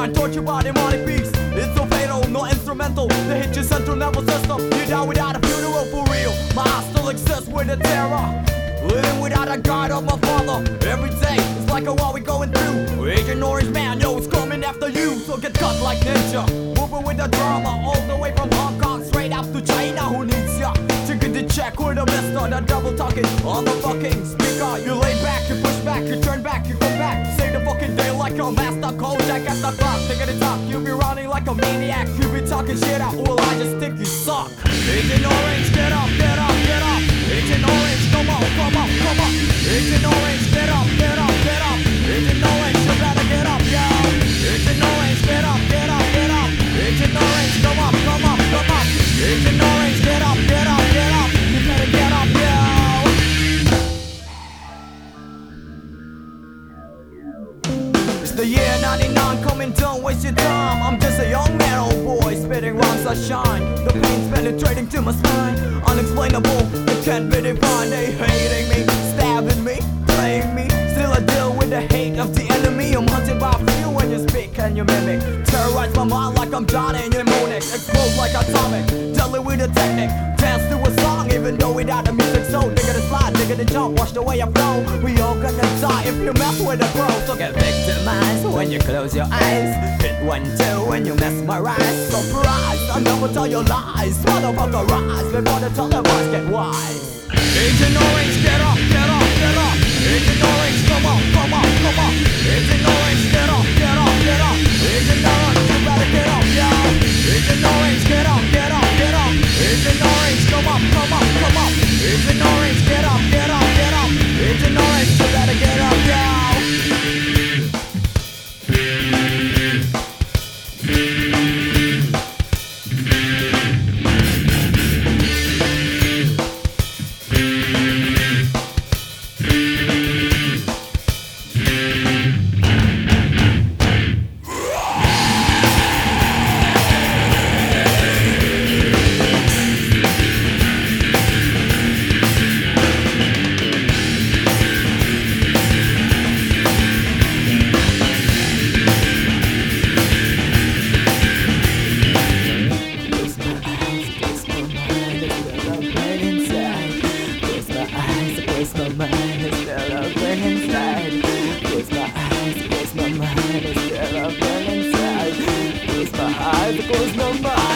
mind, torture body, money piece. It's so fatal, no instrumental. They hit your central nervous system. You die without a funeral for real. My heart still exists with the terror. Living without a guide of my father. Every day, it's like a war we going through. Agent Orange Man, yo, it's coming after you. So get cut like ninja. Moving with the drama, all the way from Hong Kong straight up to China. Who ya? Chicken the check a mister, the double talking on the fucking speaker. You lay back, you push back, you turn back, you come back. Say the fucking day like a master Kojak at the clock. Take it talk, you be running like a maniac. You be talking shit out, well, I just think you suck. Agent Orange, get up, get up, get up. Agent Orange, come on, come on. The year 99 coming, don't waste your time. I'm just a young man, old boy, spitting rhymes that shine. The pain's penetrating to my spine. Unexplainable, it can't be defined. They hating me, stabbing me, playing me. Still I deal with the hate of the enemy. I'm hunted by few when you speak and you mimic. Terrorize my mind like I'm Johnny mnemonic. Explode like atomic, deadly with a technique. Dance to a song even though without the music. So nigga the slide, nigga the jump, watch the way I flow. We all gonna die if you mess with the pro. So get victimized when you close your eyes. Hit one two when you mesmerize. Surprise, I never tell your lies. Motherfucker rise before the televised get wise. Agent Orange, get up, get up, get up. Agent Orange, for his number.